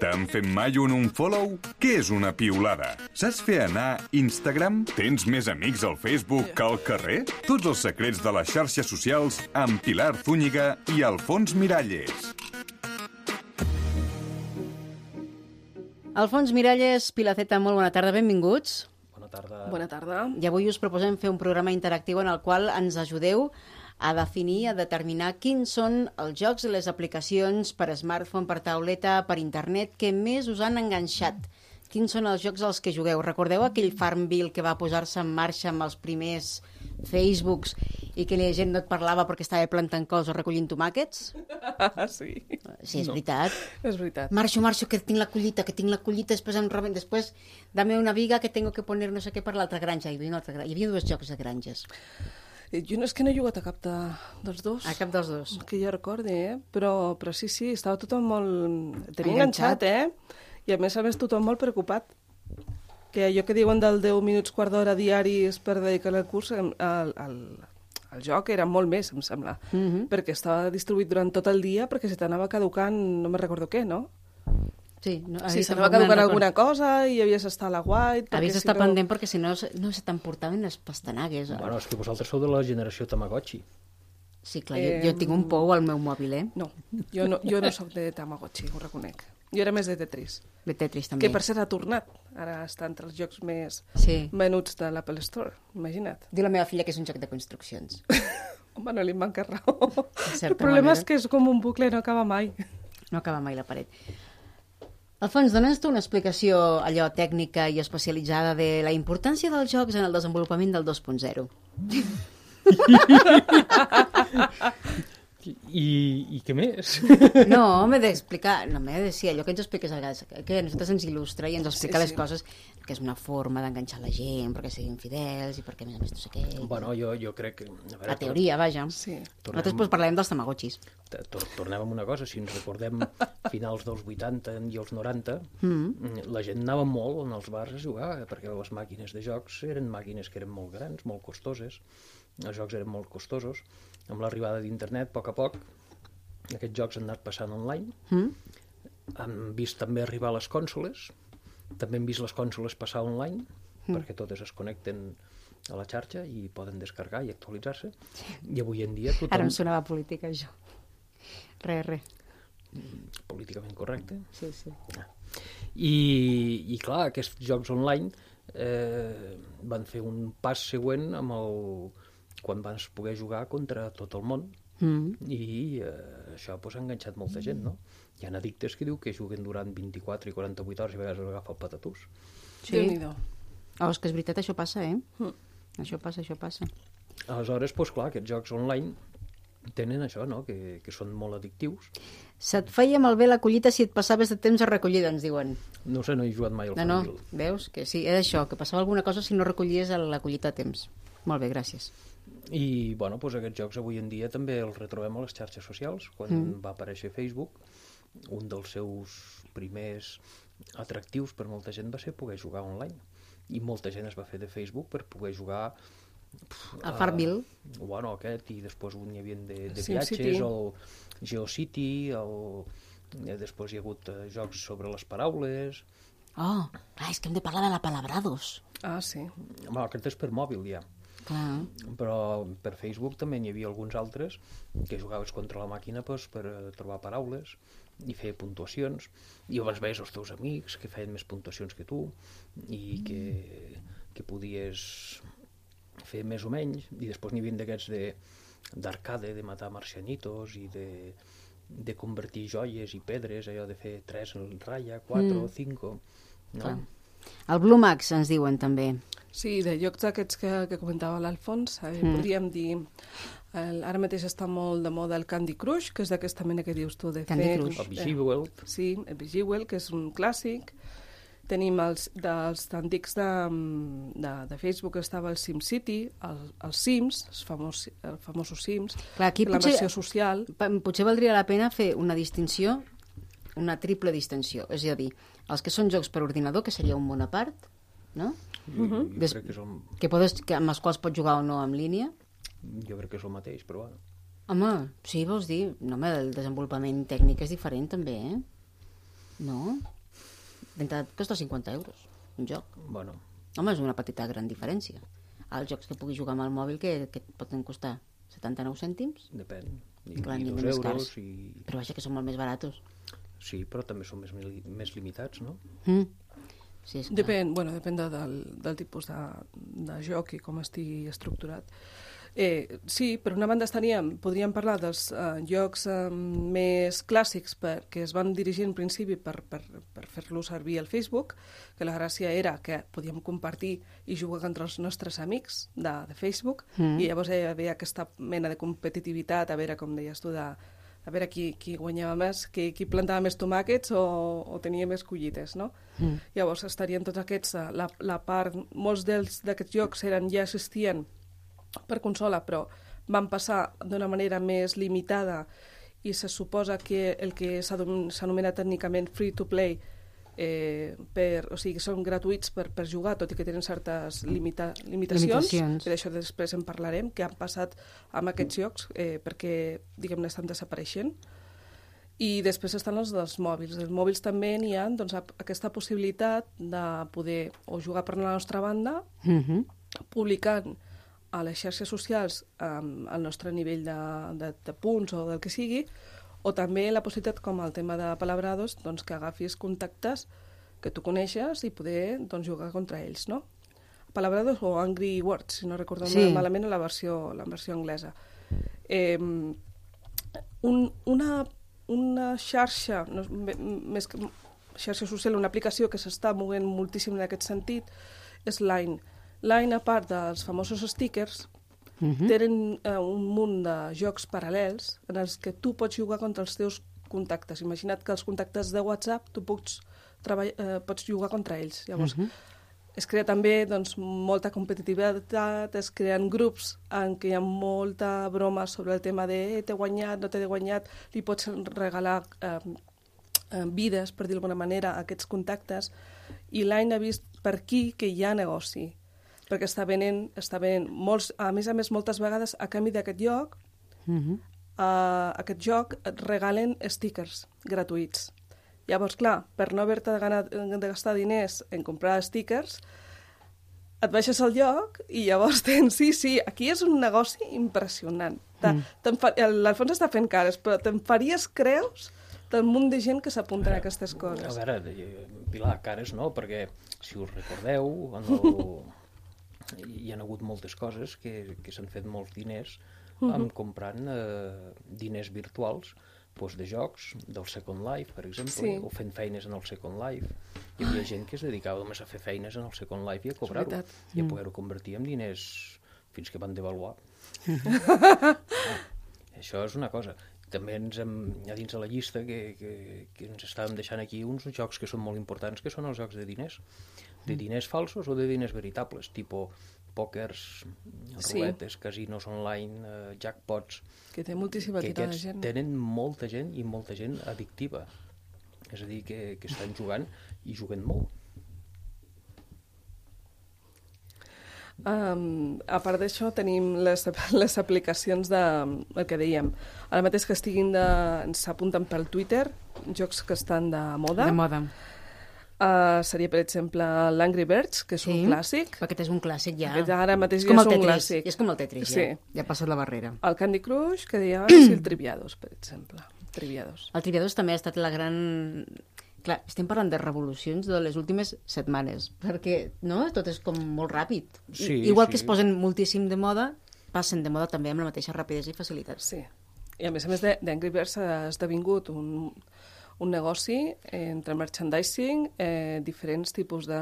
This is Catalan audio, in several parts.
T'han fet mai un unfollow? Què és una piulada? Saps fer anar Instagram? Tens més amics al Facebook que al carrer? Tots els secrets de les xarxes socials amb Pilar Zúñiga i Alfons Miralles. Alfons Miralles, Pilaceta, molt bona tarda, benvinguts. Bona tarda. Bona tarda. I avui us proposem fer un programa interactiu en el qual ens ajudeu a definir, a determinar quins són els jocs i les aplicacions per smartphone, per tauleta, per internet que més us han enganxat. Quins són els jocs als que jugueu? Recordeu aquell Farmville que va posar-se en marxa amb els primers Facebooks i que la gent no et parlava perquè estava plantant cos o recollint tomàquets? sí, Sí, és no. veritat. és veritat. Marxo, marxo, que tinc la collita, que tinc la collita, després em roben, després dame una viga que tengo que poner no sé què per l'altra granja. Hi havia, una altra, gra- hi havia dos jocs de granges, Jo no és que no he jugat a cap de, dels dos. a cap dels dos. Que jo recordi, eh? Però, però sí, sí, estava tothom molt... Tenia Enganxat. eh? I a més a més tothom molt preocupat. Que allò que diuen del 10 minuts quart d'hora diaris per dedicar al curs, em- el, el, el joc era molt més, em sembla. Mhm. Perquè estava distribuït durant tot el dia perquè se t'anava caducant, no me recordo què, no? Sí, no, Sí, me'n caducant recordo. alguna cosa i havies d'estar a la guait... perquè Havies si d'estar no- pendent perquè si no, se- no se t'emportaven les pastanagues. Bueno, és que vosaltres sou de la generació Tamagotchi. Sí, clar, jo, jo tinc un pou al meu mòbil, eh? No, jo no, jo no sóc de Tamagotchi, ho reconec. Jo era més de Tetris, De Tetris, també. que per cert ha tornat. Ara està entre els jocs més Sí. venuts de l'Apple Store, imagina't. Diu la meva filla que és un joc de construccions. Home, no li manca raó. El problema manera. és que és com un bucle, no acaba mai. No acaba mai la paret. Alfons, dona'ns tu una explicació allò tècnica i especialitzada de la importància dels jocs en el desenvolupament del 2.0. I, i què més? No, m'he d'explicar, no m'he de dir allò que ens expliques a vegades, que- a nosaltres ens il·lustra i ens explica Sí, les sí. coses, que és una forma d'enganxar la gent, perquè siguin fidels i perquè a més a més no sé què. bueno, jo, jo crec que... A veure, la teoria, vaja. Sí. Nosaltres doncs, parlem dels tamagotxis. tor- tor- Tornem amb una cosa, si ens recordem finals dels 80 i els 90, Mm. mm. la gent anava molt en els bars a jugar, perquè les màquines de jocs eren màquines que eren molt grans, molt costoses, els jocs eren molt costosos. Amb l'arribada d'internet, a poc a poc, aquests jocs han anat passant online, Mm? han vist també arribar les cònsoles, també hem vist les cònsoles passar online, mm. perquè totes es connecten a la xarxa i poden descarregar i actualitzar-se. I avui en dia tothom... Ara em sonava política, això. Re, re. Políticament correcte. Sí, sí. I, i clar, aquests jocs online eh, van fer un pas següent amb el, quan van poder jugar contra tot el món Mm. i eh, això pues, ha enganxat molta gent, no? Hi ha addictes que diu que juguen durant 24 i 48 hores i a vegades agafa el patatús. Sí. Oh, és que és veritat, això passa, eh? Mm. Això passa, això passa. Aleshores, pues, clar, aquests jocs online tenen això, no?, que, que són molt addictius. Se't feia malbé la collita si et passaves de temps a recollir, ens diuen. No sé, no he jugat mai al No, no, veus? Que sí, és això, que passava alguna cosa si no recollies la collita a temps. Molt bé, gràcies. I, bueno, doncs aquests jocs avui en dia també els retrobem a les xarxes socials. Quan mm. va aparèixer Facebook, un dels seus primers atractius per molta gent va ser poder jugar online. I molta gent es va fer de Facebook per poder jugar... pf, a- Farmville. Bueno, aquest, i després un hi havia de, de SimCity. viatges, el GeoCity, el... eh, després hi ha hagut eh, jocs sobre les paraules... Oh, clar, és que hem de parlar de la Palabrados. Ah, sí. Bueno, aquest és per mòbil, ja. Clar. però per Facebook també n'hi havia alguns altres que jugaves contra la màquina pues, per eh, trobar paraules i fer puntuacions i llavors veies els teus amics que feien més puntuacions que tu i que, que podies fer més o menys i després n'hi havia d'aquests de d'arcade, de matar marcianitos i de, de convertir joies i pedres, allò de fer 3 en ratlla, 4 o 5 no? Clar. El Blue Max ens diuen també. Sí, de llocs aquests que, que comentava l'Alfons, eh, mm. podríem dir... El, ara mateix està molt de moda el Candy Crush, que és d'aquesta mena que dius tu de Candy fer... Crush. el Vigibel Sí, el Vigibel, que és un clàssic. Tenim els dels antics de, de, de Facebook, estava el SimCity, el, els Sims, els famós, els famosos Sims, Clar, aquí la potser- versió social. Potser valdria la pena fer una distinció, una triple distinció. És a dir, els que són jocs per ordinador, que seria un món a part, no? jo, jo, Des- crec que el, Que podes, que, amb els quals pots jugar o no en línia. jo crec que és el mateix, però bueno. Home, sí, vols dir? No, home, el desenvolupament tècnic és diferent també, eh? No? D'entrada costa 50 euros, un joc. Bueno, Home, és una petita gran diferència. Els jocs que puguis jugar amb el mòbil que, que poden costar 79 cèntims, depèn. I, Clar, i dos euros i... però vaja que són molt més baratos. Sí, però també són més, més limitats, no? Mm. Sí, és clar. Depèn, bueno, depèn de, del, del tipus de, de joc i com estigui estructurat. Eh, sí, per una banda estaríem, podríem parlar dels eh, jocs eh, més clàssics per, que es van dirigir en principi per, per, per fer-lo servir al Facebook, que la gràcia era que podíem compartir i jugar contra els nostres amics de, de Facebook, Mm. i llavors hi havia aquesta mena de competitivitat, a veure, com deies tu, de, a veure qui, qui guanyava més, qui, qui plantava més tomàquets o, o tenia més collites, no? Mm. Llavors estarien tots aquests, eh, la, la part, molts dels d'aquests jocs eren, ja existien per consola, però van passar d'una manera més limitada i se suposa que el que s'anomena tècnicament free to play eh, per, o sigui, són gratuïts per, per jugar, tot i que tenen certes limita, limitacions, Limitacions. i d'això després en parlarem, que han passat amb aquests jocs eh, perquè, diguem-ne, estan desapareixent. I després estan els dels mòbils. Els mòbils també n'hi ha doncs, aquesta possibilitat de poder o jugar per la nostra banda, Mm -hmm. publicant a les xarxes socials um, el nostre nivell de, de, de punts o del que sigui, o també la possibilitat, com el tema de palabrados, doncs, que agafis contactes que tu coneixes i poder doncs, jugar contra ells, no? Palabrados o Angry Words, si no recordo Sí. malament, la versió, la versió anglesa. Eh, un, una, una xarxa, no, més que xarxa social, una aplicació que s'està movent moltíssim en aquest sentit, és Line. Line, a part dels famosos stickers, Mm -hmm. tenen eh, un munt de jocs paral·lels en els que tu pots jugar contra els teus contactes. Imagina't que els contactes de WhatsApp tu pots, eh, pots jugar contra ells. Llavors, Mhm. es crea també doncs, molta competitivitat, es creen grups en què hi ha molta broma sobre el tema de eh, t'he guanyat, no t'he guanyat, li pots regalar eh, eh, vides, per dir d'alguna manera, a aquests contactes, i l'any ha vist per aquí que hi ha negoci, perquè està venent, està venent molts, a més a més, moltes vegades, a canvi d'aquest lloc, Mm -hmm. a aquest joc et regalen stickers gratuïts. Llavors, clar, per no haver-te de, de gastar diners en comprar stickers, et baixes al lloc i llavors tens... Sí, sí, aquí és un negoci impressionant. Mm. L'Alfons està fent cares, però te'n faries creus del munt de gent que s'apunta a aquestes A coses. veure, eh, Pilar, cares no, perquè si us recordeu, en el... hi han hagut moltes coses que, que s'han fet molts diners amb comprant eh, diners virtuals doncs, de jocs, del Second Life, per exemple, Sí. o fent feines en el Second Life. Hi havia gent que es dedicava només a fer feines en el Second Life i a cobrar-ho, i a poder-ho convertir en diners fins que van devaluar. Això és una cosa. També ens hem, a dins de la llista que, que, que ens estàvem deixant aquí uns jocs que són molt importants, que són els jocs de diners. De diners falsos o de diners veritables, tipo pòquers, Sí. ruletes, casinos online, eh, jackpots, Que té moltíssima que tirada de gent. tenen molta gent i molta gent addictiva. És a dir, que, que estan jugant i juguen molt. Um, a part d'això tenim les, les aplicacions de, el que dèiem, ara mateix que estiguin de, s'apunten pel Twitter, jocs que estan de moda. De moda. Uh, seria, per exemple, l'Angry Birds, que és Sí. un clàssic. Aquest és un clàssic ja. Aquest ara mateix és ja és un clàssic. És com el Tetris, ja. Sí. Ja ha passat la barrera. El Candy Crush, que abans, i el Triviados, per exemple. Triviados. El Triviados també ha estat la gran... Clar, estem parlant de revolucions de les últimes setmanes, perquè no? tot és com molt ràpid. I- Sí, Igual sí. que es posen moltíssim de moda, passen de moda també amb la mateixa rapidesa i facilitat. Sí. I a més a més de- d'Angry Birds ha esdevingut un, un negoci entre merchandising, eh, diferents tipus de,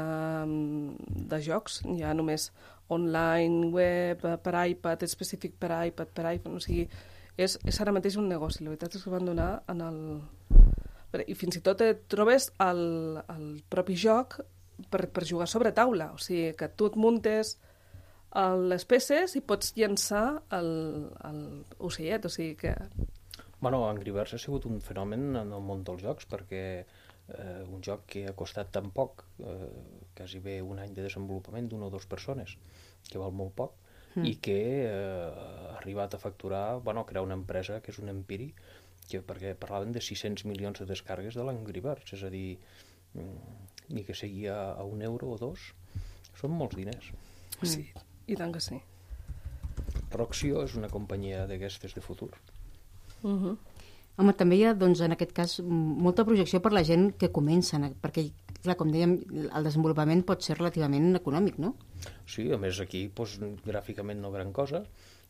de jocs, hi ha només online, web, per iPad, específic per iPad, per iPhone, o sigui, és, és ara mateix un negoci. La veritat és que van donar en el... I fins i tot et trobes el, el propi joc per, per jugar sobre taula, o sigui, que tu et muntes el- les peces i pots llançar el, el ocellet, o sigui que... Bueno, Angry Birds ha sigut un fenomen en el món dels jocs perquè eh, un joc que ha costat tan poc, eh, quasi bé un any de desenvolupament d'una o dues persones, que val molt poc, mm. i que eh, ha arribat a facturar, bueno, a crear una empresa que és un empiri, que, perquè parlaven de 600 milions de descargues de l'Angry Birds, és a dir, mm, ni que sigui a, a un euro o dos, són molts diners. Sí, i tant que sí. Roxio és una companyia d'aquestes de futur. Uh -huh. Home, també hi ha, doncs, en aquest cas, molta projecció per la gent que comença, perquè, clar, com dèiem, el desenvolupament pot ser relativament econòmic, no? Sí, a més aquí doncs, gràficament no gran cosa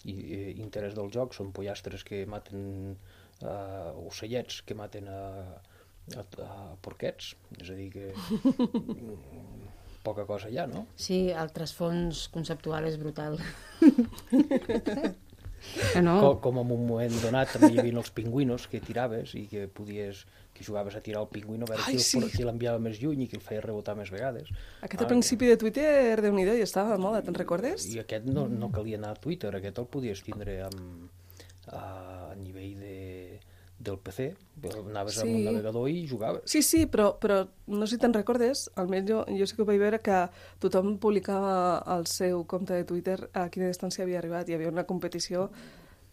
i, i interès del joc són pollastres que maten uh, ocellets que maten a, a, a porquets és a dir que poca cosa hi ha, no? Sí, el trasfons conceptual és brutal. Que no? Com, com en un moment donat també hi havia els pingüinos que tiraves i que podies que jugaves a tirar el pingüino a veure Ai, qui, sí. el, qui l'enviava més lluny i qui el feia rebotar més vegades. Aquest al principi de Twitter, déu nhi i estava de moda, te'n recordes? I aquest no, no calia anar a Twitter, aquest el podies tindre amb, a, a nivell de, del PC, anaves sí. amb un navegador i jugaves. Sí, sí, però, però no sé si te'n recordes, almenys jo, jo sí que ho vaig veure que tothom publicava al seu compte de Twitter a quina distància havia arribat. Hi havia una competició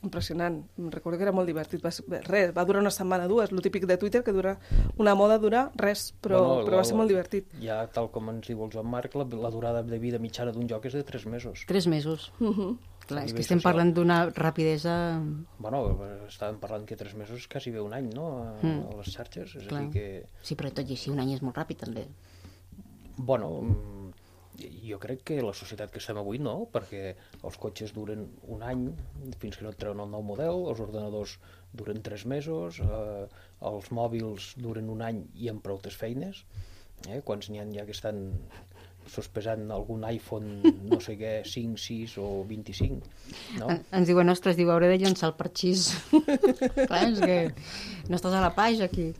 impressionant. Em recordo que era molt divertit. Va, ser- res, va durar una setmana, dues. Lo típic de Twitter, que dura una moda dura res, però, Bueno, però va ser molt divertit. Ja, tal com ens diu el Joan Marc, la, la durada de vida mitjana d'un joc és de 3 mesos. Tres mesos. Uh -huh. Clar, és que estem social. parlant d'una rapidesa... Bueno, estàvem parlant que 3 mesos quasi bé un any, no?, a, Mm. a les xarxes. És Clar. a dir que... Sí, però tot i així un any és molt ràpid, també. Bueno, mm, jo crec que la societat que estem avui no, perquè els cotxes duren un any fins que no et treuen el nou model, els ordenadors duren tres mesos, eh, els mòbils duren un any i amb proutes feines, eh? quants n'hi ha ja que estan sospesant algun iPhone, no sé què, 5, 6 o 25, no? En, ens diuen, ostres, diu, hauré de llançar el parxís. Clar, és que no estàs a la pàgina aquí.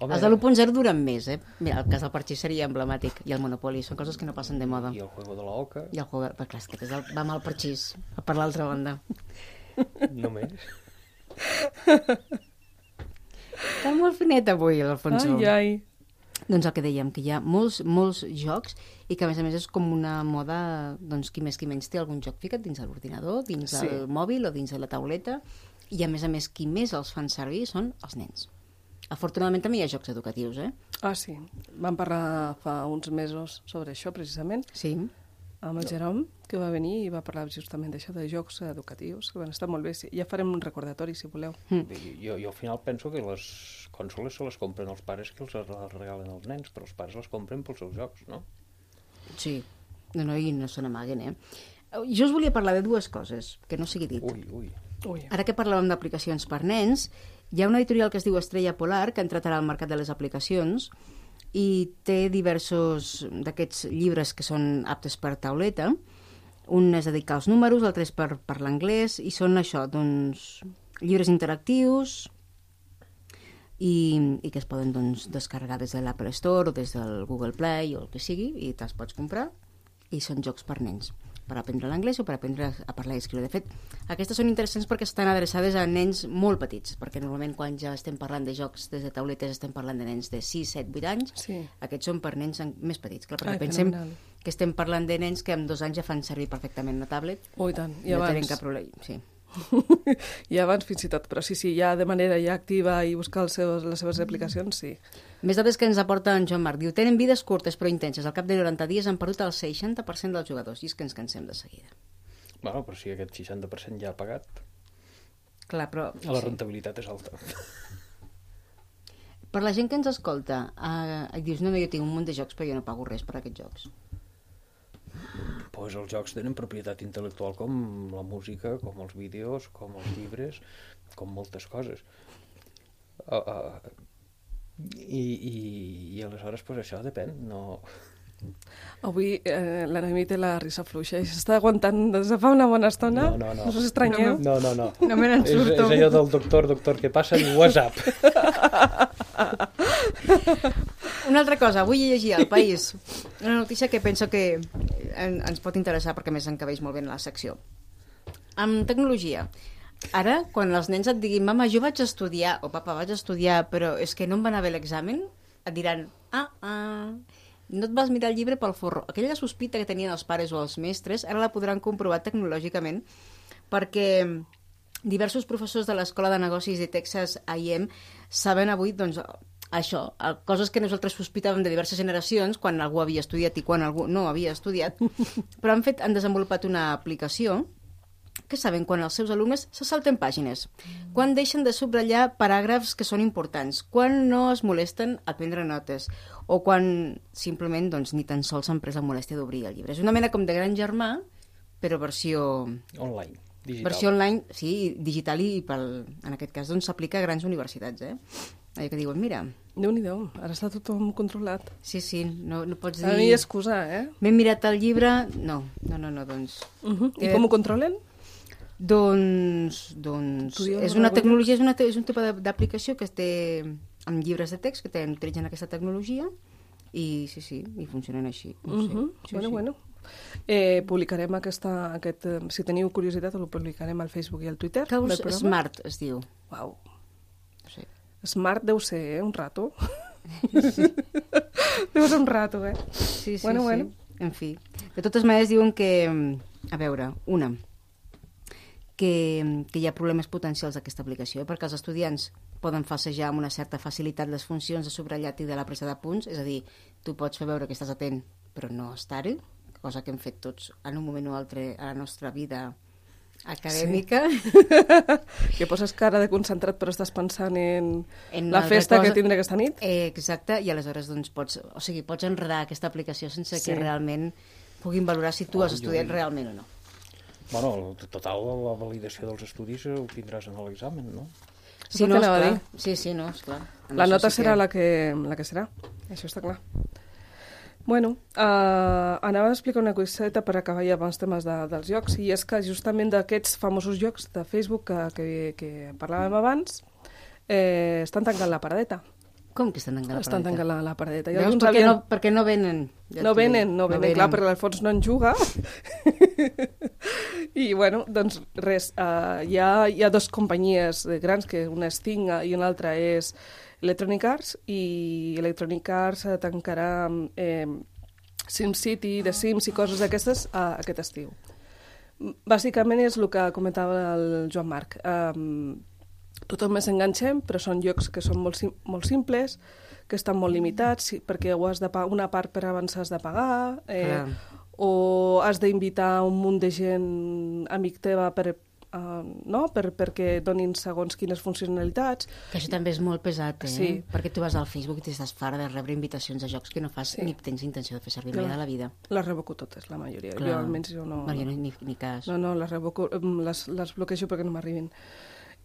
Home, Els de l'1.0 duren més, eh? Mira, el cas del parxís seria emblemàtic. I el Monopoly són coses que no passen de moda. I el juego de la oca, I el juego... Però clar, és que el, va el parxís, per l'altra banda. només. Està molt finet avui, l'Alfonso. Ai, ai. Doncs el que dèiem, que hi ha molts, molts jocs i que a més a més és com una moda, doncs qui més qui menys té algun joc ficat dins de l'ordinador, dins Sí. del mòbil o dins de la tauleta i a més a més qui més els fan servir són els nens. Afortunadament també hi ha jocs educatius, eh? Ah, sí. Vam parlar fa uns mesos sobre això, precisament, Sí. Amb el Jerome, que va venir i va parlar justament d'això, de jocs educatius, que van estar molt bé. Ja farem un recordatori, si voleu. Jo, jo al final penso que les consoles se les compren els pares que els les regalen als nens, però els pares les compren pels seus jocs, no? Sí. No, no, i no se n'amaguen, eh? Jo us volia parlar de dues coses, que no sigui dit. Ui, ui. Ui. Ara que parlàvem d'aplicacions per nens, hi ha una editorial que es diu Estrella Polar, que ha entrat ara al mercat de les aplicacions i té diversos d'aquests llibres que són aptes per tauleta. Un és dedicat als números, l'altre és per, per l'anglès, i són això, doncs, llibres interactius i, i que es poden doncs, descarregar des de l'Apple Store o des del Google Play o el que sigui, i te'ls pots comprar, i són jocs per nens per aprendre l'anglès o per aprendre a parlar i escriure. De fet, aquestes són interessants perquè estan adreçades a nens molt petits, perquè normalment quan ja estem parlant de jocs des de tauletes estem parlant de nens de 6, 7, 8 anys, Sí. aquests són per nens en- més petits. Clar, perquè Ai, pensem fenomenal. que estem parlant de nens que amb dos anys ja fan servir perfectament una tablet Oh, i tant. I no tenen abans. cap problema. Sí. I abans fins i tot, però sí, sí, ja de manera ja activa i buscar els seus, les seves aplicacions, sí. Més dades que ens aporta en Joan Marc. Diu, tenen vides curtes però intenses. Al cap de 90 dies han perdut el 60% dels jugadors. I és que ens cansem de seguida. Bueno, però si aquest 60% ja ha pagat, Clar, però... la rentabilitat és alta. Per la gent que ens escolta, eh, dius, no, no, jo tinc un munt de jocs, però jo no pago res per aquests jocs. Pues els jocs tenen propietat intel·lectual com la música, com els vídeos, com els llibres, com moltes coses. Uh, uh, i, i, I aleshores, pues això depèn. No... Avui eh, la Noemi té la risa fluixa i s'està aguantant des de fa una bona estona. No, no, no. No us estranyeu. No, no, no. No me n'en és, és allò del doctor, doctor, què passa? Diu, WhatsApp. Una altra cosa, avui llegia al País una notícia que penso que en, ens pot interessar perquè més encabeix molt bé la secció. Amb tecnologia, ara, quan els nens et diguin mama, jo vaig estudiar, o papa, vaig estudiar, però és que no em va anar bé l'examen, et diran, ah, ah, no et vas mirar el llibre pel forro. Aquella sospita que tenien els pares o els mestres, ara la podran comprovar tecnològicament perquè diversos professors de l'Escola de Negocis de Texas A&M saben avui, doncs, això, eh, coses que nosaltres sospitàvem de diverses generacions, quan algú havia estudiat i quan algú no havia estudiat, però han, fet, han desenvolupat una aplicació que saben quan els seus alumnes se salten pàgines, quan deixen de subratllar paràgrafs que són importants, quan no es molesten a prendre notes, o quan simplement doncs, ni tan sols s'han pres la molèstia d'obrir el llibre. És una mena com de gran germà, però versió... Online, digital. Versió online, sí, digital i pel, en aquest cas doncs s'aplica a grans universitats, eh? Allò que diuen, mira, déu nhi ara està tothom controlat. sí, sí, no, no pots Ara no hi dir... ha excusa, eh? M'he mirat el llibre... No, no, no, no doncs... Uh -huh. I Eh, com ho controlen? Doncs, doncs és una tecnologia, és, una, te- és un tipus d'aplicació que es té amb llibres de text que tenen, utilitzen aquesta tecnologia i sí, sí, i funcionen així. No Uh sé. -huh. sí, bueno, sí. bueno. Eh, publicarem aquesta, aquest... eh, Si teniu curiositat, ho publicarem al Facebook i al Twitter. Caus. Smart es diu. Uau. Sí. Smart deu ser, eh? Un rato. deu ser un rato, eh? Sí, sí, Bueno, sí. bueno. En fi. De totes maneres diuen que, a veure, una, que, que hi ha problemes potencials d'aquesta aplicació, eh? perquè els estudiants poden falsejar amb una certa facilitat les funcions de subratllat i de la presa de punts, és a dir, tu pots fer veure que estàs atent, però no estar-hi, cosa que hem fet tots en un moment o altre a la nostra vida acadèmica. Que poses cara de concentrat però estàs pensant en, En la festa cosa. que tindré aquesta nit. Eh, exacte, i aleshores doncs, pots, o sigui, pots enredar aquesta aplicació sense Sí. que realment puguin valorar si tu has jo- estudiat realment o no. Bueno, el total, la validació dels estudis ho tindràs en l'examen, no? Sí, no, que esclar. Sí, sí, no, esclar. En La nota sí serà la que, la que serà, això està clar. Bueno, uh, anava a explicar una coseta per acabar ja amb els temes de, dels jocs, i és que justament d'aquests famosos jocs de Facebook que, que, que parlàvem abans, eh, estan tancant la paradeta. Com que estan tancant la estan paradeta? tancant la, la paradeta. Veus? Perquè, havien- no, perquè no venen. Ja no t'ho dic. venen, no venen, clar, perquè l'Alfons no en juga. I, bueno, doncs res, uh, hi, ha, hi ha dues companyies grans, que una és Tinga i una altra és Electronic Arts, i Electronic Arts eh, tancarà eh, SimCity, The Sims i coses d'aquestes uh, aquest estiu. Bàsicament és el que comentava el Joan Marc. Um, tothom més enganxem, però són llocs que són molt, sim molt simples, que estan molt limitats, sí, perquè ho has de pagar, una part per avançar has de pagar, eh, Clar. o has d'invitar un munt de gent amic teva per, uh, no? per, perquè donin segons quines funcionalitats. Que això també és molt pesat, eh? Sí. Perquè tu vas al Facebook i t'estàs fara de rebre invitacions a jocs que no fas Sí. ni tens intenció de fer servir Clar. mai de la vida. Les revoco totes, la majoria. Clar. Jo almenys jo no... Perquè no, ni, ni cas. No, no, les revoco, les, les bloquejo perquè no m'arribin.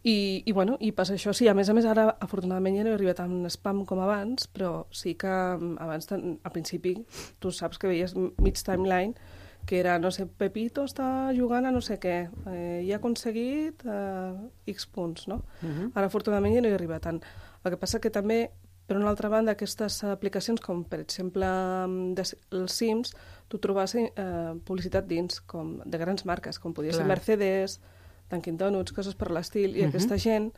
I, I, bueno, i passa això. Sí, a més a més, ara, afortunadament, ja no he arribat amb spam com abans, però sí que mm, abans, al principi, tu saps que veies mig timeline, que era, no sé, Pepito està jugant a no sé què, eh, i ha aconseguit eh, X punts, no? Uh -huh. Ara, afortunadament, ja no hi arriba tant. El que passa que també, per una altra banda, aquestes aplicacions, com per exemple mm, de, els Sims, tu trobes eh, publicitat dins, com de grans marques, com podia ser Clar. Mercedes, Dunkin' Donuts, coses per l'estil, i Mhm. aquesta gent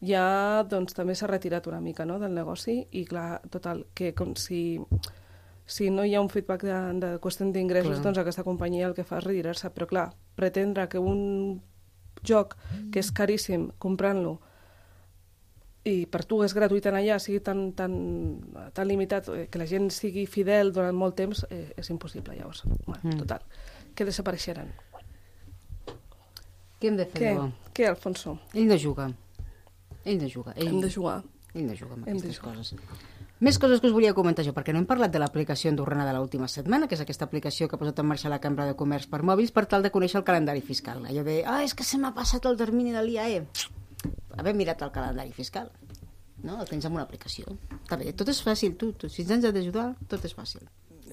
ja doncs, també s'ha retirat una mica no, del negoci i clar, total, que com si, si no hi ha un feedback de, de qüestió d'ingressos, doncs aquesta companyia el que fa és retirar-se, però clar, pretendre que un joc que és caríssim comprant-lo i per tu és gratuït en allà, sigui tan, tan, tan limitat, eh, que la gent sigui fidel durant molt temps, eh, és impossible, llavors. Bueno, Mm. Total, que desapareixeran. Què hem de fer, Què? llavors? Què, Alfonso? Ell no juga. Ell no juga. Ell, Hem de jugar. ell no juga amb Hem de aquestes jugar. coses. Més coses que us volia comentar jo, perquè no hem parlat de l'aplicació andorrana de l'última setmana, que és aquesta aplicació que ha posat en marxa la Cambra de Comerç per mòbils per tal de conèixer el calendari fiscal. Allò de, ah, és que se m'ha passat el termini de l'IAE. Haver mirat el calendari fiscal. No? El tens amb una aplicació. Està bé, tot és fàcil, tu. tu si ens has d'ajudar, tot és fàcil.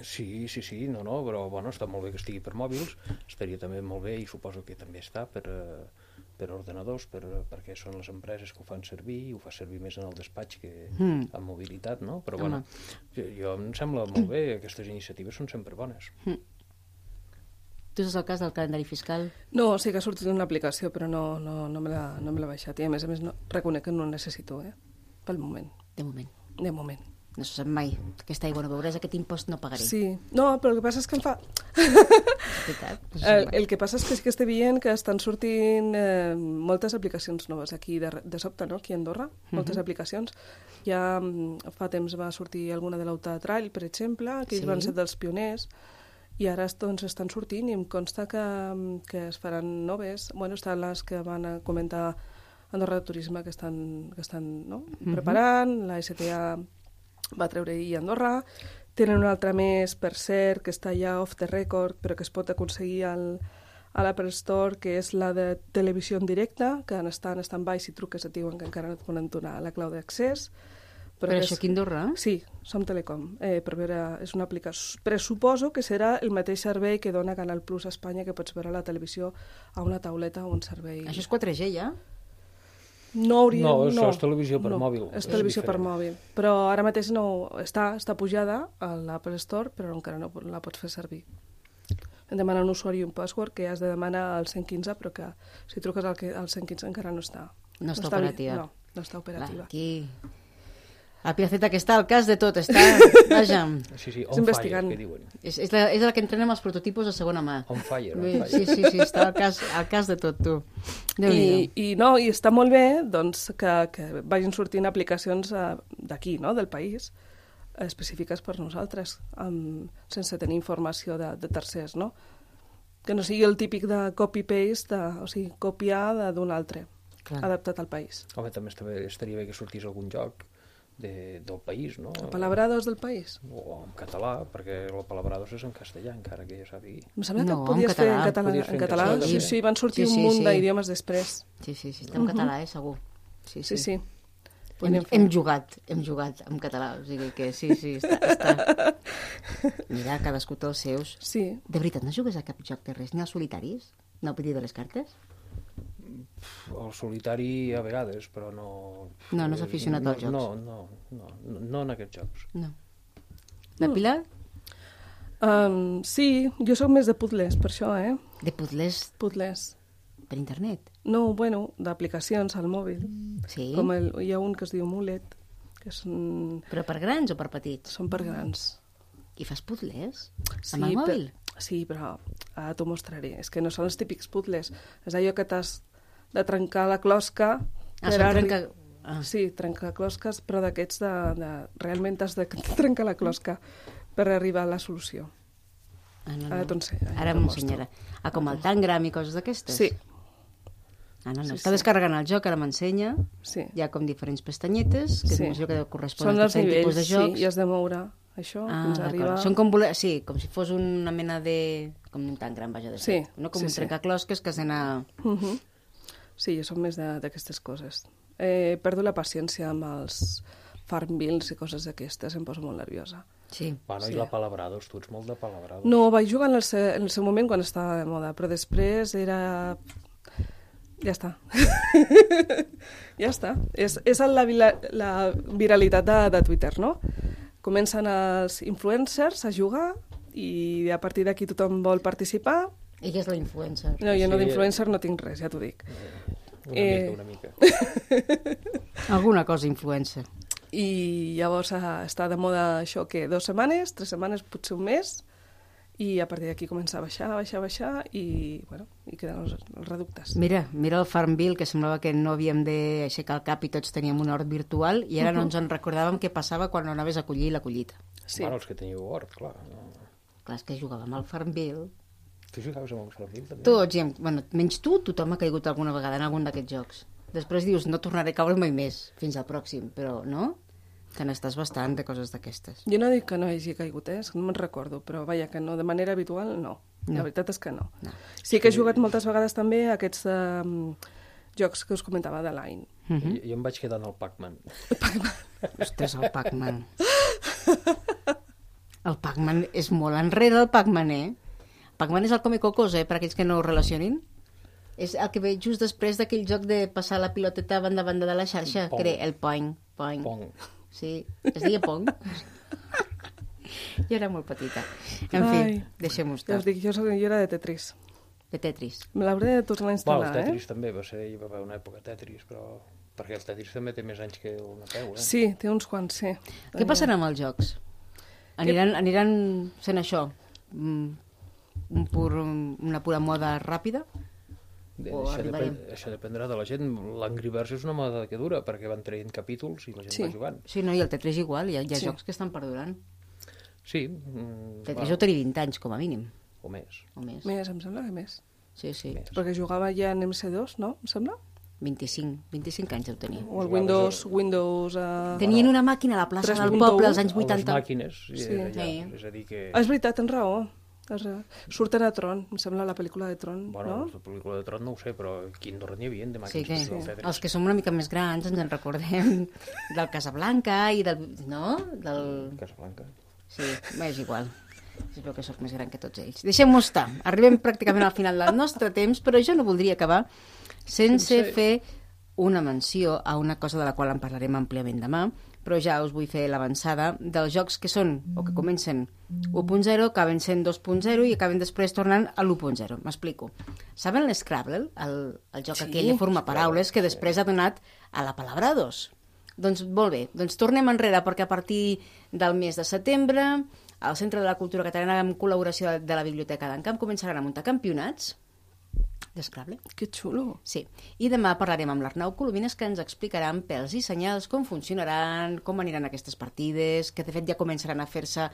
Sí, sí, sí, no, no, però bueno, està molt bé que estigui per mòbils, estaria també molt bé i suposo que també està per, eh, per ordenadors, per, perquè són les empreses que ho fan servir i ho fa servir més en el despatx que Mm. en mobilitat, no? Però Home. bueno, jo, jo em sembla molt bé, aquestes iniciatives són sempre bones. Tu saps el cas del calendari fiscal? No, sí que ha sortit una aplicació, però no, no, no me l'ha no me l'ha baixat. I a més a més no, reconec que no ho necessito, eh? Pel moment. De moment. De moment. No se sap mai. Aquesta aigua no beuràs, aquest impost no pagaré. Sí. No, però el que passa és que em fa... Veritat. No El, mai. el que passa és que sí que estic veient que estan sortint eh, moltes aplicacions noves aquí de, de sobte, no? aquí a Andorra, moltes aplicacions. Ja mm, fa temps va sortir alguna de l'Autotrail, per exemple, que ells Sí. van ser dels pioners, i ara doncs, estan sortint i em consta que, mm, que es faran noves. Bueno, estan les que van a comentar Andorra de Turisme que estan, que estan no? preparant, la STA va treure ahir a Andorra, tenen una altra més, per cert, que està ja off the record, però que es pot aconseguir al, a l'Apple Store, que és la de televisió en directe, que està en stand-by si truques et diuen que encara no et poden donar la clau d'accés. Però que això aquí a Andorra? Sí, som Telecom. Eh, per veure, és una aplicació... Pressuposo que serà el mateix servei que dona Canal Plus a Espanya, que pots veure la televisió a una tauleta o un servei... Això és 4G, ja? No hauria... No, això és televisió per mòbil, És és televisió per diferent. mòbil. Però ara mateix no... Està, està pujada a l'Apple Store, però encara no la pots fer servir. Em demana un usuari i un password que has de demanar al 115, però que si truques al, que- al 115 encara no està. No està vi- operativa. No, no està operativa. aquí... La Piaceta que està al cas de tot, està... Vaja, Sí, sí, on fire, investigant. que diuen. és, és, la, és la que entrenem els prototipos de segona mà. On fire, on fire. Sí, sí, sí, està al cas, al cas de tot, tu. déu I, I, no, I està molt bé doncs, que, que vagin sortint aplicacions eh, d'aquí, no?, del país, específiques per nosaltres, amb, sense tenir informació de, de tercers, no? Que no sigui el típic de copy-paste, o sigui, copiar d'un altre, Clar. adaptat al país. Home, també estaria bé que sortís algun joc de, del país, no? Palabrados del país. O en català, perquè el palabrados és en castellà, encara que jo sàpiga. Em sembla que No, en podies fer en català. català. Podies fer En en català, català, sí, sí, van sortir Sí, un sí, munt sí. d'idiomes després. Sí, sí, sí, està en català, eh, segur. Sí, Sí, sí. Hem, Podríem fer. hem jugat, hem jugat en català, o sigui que sí, sí, està... està... Mira, cadascú té els seus. Sí, De veritat, no jugues a cap joc de res, ni als solitaris? No, dir de les cartes? El solitari a vegades, però no... No, no és aficionat no, als jocs. No, no, no, no, no en aquests jocs. No. La Pilar? um, sí, jo sóc més de puzzles, per això, eh? De puzzles Puzzles. per internet. No, bueno, d'aplicacions al mòbil. Sí? Com el, hi ha un que es diu Mulet, que són, Però per grans o per petits? són per grans. I fas puzzles? Amb el mòbil? Per, sí, però ara t'ho mostraré. És que no són els típics puzzles. És allò que t'has de trencar la closca... Ah, arri- trenca... Ah. Sí, trencar closques, però d'aquests de, de... Realment has de trencar la closca per arribar a la solució. Ah, no, Ara no. t'ho ense- ara Ara t'ho m'ensenyarà. Ah, com el tangram i coses d'aquestes? Sí, Ah, no, no. Sí, Està sí. descarregant el joc, ara m'ensenya. sí. Hi ha com diferents pestanyetes, que Sí. que correspon Són a els diferents nivells, tipus de jocs. sí, i has de moure això Ah, fins a d'acord. arribar... Són com voler... Sí, com si fos una mena de... Com un tangram, vaja, de Sí, fet. No com sí, un sí. trencaclosques que has d'anar... Uh -huh. Sí, jo som més de- d'aquestes coses. Eh, perdo la paciència amb els farmbills i coses d'aquestes, em poso molt nerviosa. Sí. Bueno, Sí. i la palabrados, tu ets molt de palabrados. No, vaig jugar en el, seu, en el seu moment quan estava de moda, però després era... Ja està. ja està. És, és la, la viralitat de, de Twitter, no? Comencen els influencers a jugar i a partir d'aquí tothom vol participar. Ella és la influencer. No, jo no Sí. d'influencer no tinc res, ja t'ho dic. Una Eh. mica, una mica. Alguna cosa influencer. I llavors eh, està de moda això que dues setmanes, tres setmanes, potser un mes, i a partir d'aquí comença a baixar, baixar, baixar, i, bueno, i queden els, els reductes. Mira, mira el Farmville, que semblava que no havíem d'aixecar el cap i tots teníem un hort virtual, i ara no ens en recordàvem què passava quan no anaves a collir la collita. Sí. Bueno, els que teniu hort, clar. No. Clar, és que jugàvem al Farmville. Tu jugaves amb el Farmville, també? Tots, i hem, bueno, menys tu, tothom ha caigut alguna vegada en algun d'aquests jocs. Després dius, no tornaré a caure mai més, fins al pròxim, però no? Que n'estàs bastant de coses d'aquestes. Jo no dic que no hagi caigut, eh? no me'n recordo, però vaja, que no, de manera habitual, no. No. La veritat és que no. No. Sí que he jugat moltes vegades també a aquests um, jocs que us comentava de Line. Mhm. jo, jo em vaig quedar en el Pac-Man. Ostres, el Pac-Man. El Pac-Man és molt enrere, el Pac-Man, eh? Pac-Man és el Come Cocos, eh? Per aquells que no ho relacionin. És el que ve just després d'aquell joc de passar la piloteta banda a banda de la xarxa, Pong. que era el Poing. Poing. Pong. Sí, es deia Pong. jo era molt petita. En fi, Ai. deixem-ho Ja estar. us dic, jo, soc, jo era de Tetris. De Tetris. Me l'hauré de tornar a Bueno, instal·lar, el Tetris eh? també va ser, hi va haver una època Tetris, però Perquè el Tetris també té més anys que el Napeu, eh? Sí, té uns quants, sí. Què passarà amb els jocs? Aniran, aniran sent això? Un pur, una pura moda ràpida? O Això, arribarem. depèn, això dependrà de la gent. L'Angry Birds és una moda que dura, perquè van traient capítols i la gent Sí. va jugant. Sí, no, i el Tetris igual, hi ha, hi ha Sí. jocs que estan perdurant. Sí, mm, Tetris ho tenir 20 anys, com a mínim, o més. o més. Més, em sembla que més. Sí, sí, Més. Perquè jugava ja en MC2, no? Em sembla? 25, 25 anys deu tenir. O el Jugaves Windows... a- Windows uh... Tenien una màquina a la plaça del 3.1, poble als anys A les 80. màquines, Sí. allà. Sí. És a dir que... Ah, és veritat, tens raó. És raó. Surten a Tron, em sembla, la pel·lícula de Tron, Bueno, no? la pel·lícula de Tron no ho sé, però aquí a Andorra n'hi havia de Sí, màquines que del Tetris. els que som una mica més grans ens en recordem del Casablanca i del... No? Del... Casablanca. Sí, bé, és igual. Es veu que sóc més gran que tots ells. Deixem-ho estar. Arribem pràcticament al final del nostre temps, però jo no voldria acabar sense Sense- fer una menció a una cosa de la qual en parlarem àmpliament demà, però ja us vull fer l'avançada dels jocs que són, o que comencen 1.0, acaben sent 2.0 i acaben després tornant a l'1.0. M'explico. Saben l'Scrabble, el, el joc Sí, aquell de forma paraules que després ha donat a la palabra 2? Doncs molt bé, doncs tornem enrere perquè a partir del mes de setembre al Centre de la Cultura Catalana amb col·laboració de, de la Biblioteca d'en Camp començaran a muntar campionats d'Scrabble. Que xulo. Sí, i demà parlarem amb l'Arnau Colomines que ens explicarà amb pèls i senyals com funcionaran, com aniran aquestes partides, que de fet ja començaran a fer-se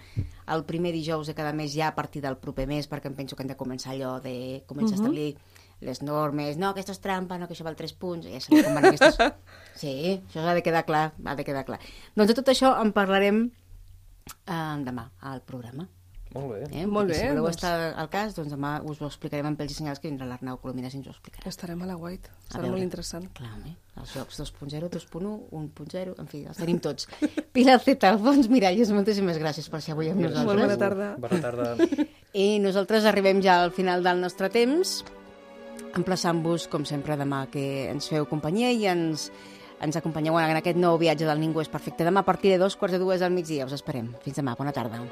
el primer dijous de cada mes ja a partir del proper mes, perquè em penso que hem de començar allò de començar uh -huh. a establir les normes, no, aquesta és trampa, no, que això val 3 punts, ja sabeu com van aquestes... Sí, això ha de quedar clar, ha de quedar clar. Doncs de tot això en parlarem eh, demà al programa. Molt bé. Eh? Molt I bé, Si voleu doncs. estar al cas, doncs demà us ho explicarem amb pèls i senyals que vindrà l'Arnau Colomines i ens ho explicarà. Estarem a la White. A Serà veure. molt interessant. Clar, eh? Els jocs 2.0, 2.1, 1.0, en fi, els tenim tots. Pilar Zeta, Alfons Miralles, moltíssimes gràcies per ser avui amb Gràcies nosaltres. Molt bona tarda. Bona tarda. I nosaltres arribem ja al final del nostre temps, emplaçant-vos, com sempre, demà que ens feu companyia i ens, ens acompanyeu en aquest nou viatge del Ningú és Perfecte. Demà a partir de dos quarts de dues del migdia. Us esperem. Fins demà. Bona tarda.